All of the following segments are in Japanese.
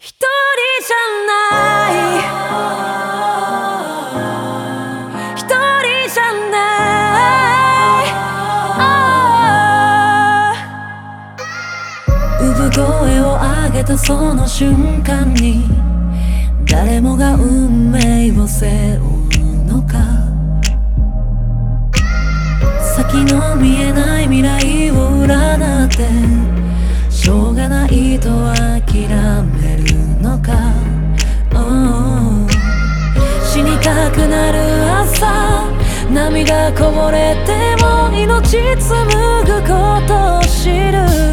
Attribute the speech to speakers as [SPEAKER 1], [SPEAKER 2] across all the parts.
[SPEAKER 1] 一人じゃない。一人じゃない。産声を上げたその瞬間に誰もが運命を背負うのか。先の見えない未来を占って。しょうがないと諦める。のか、oh、死にたくなる朝。涙こぼれても命紡ぐことを知る。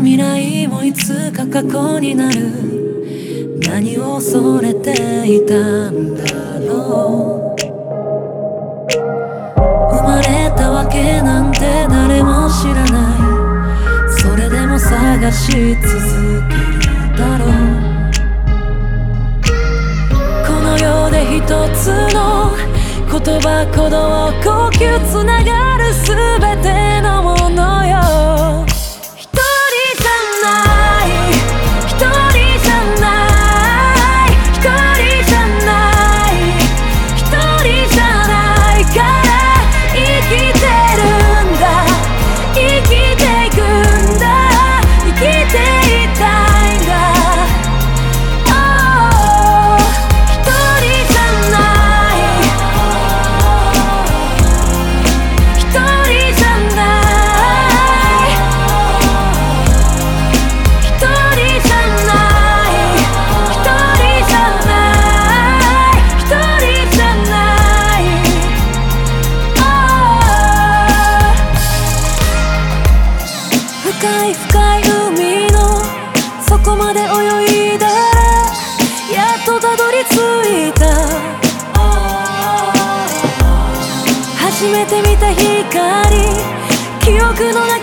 [SPEAKER 1] 未来もいつか過去になる。何を恐れていたんだろう。生まれたわけなんて誰も知らない。それでも探し続けるだろう。この世で一つの言葉鼓動呼吸つながる全てのものよ。僕の中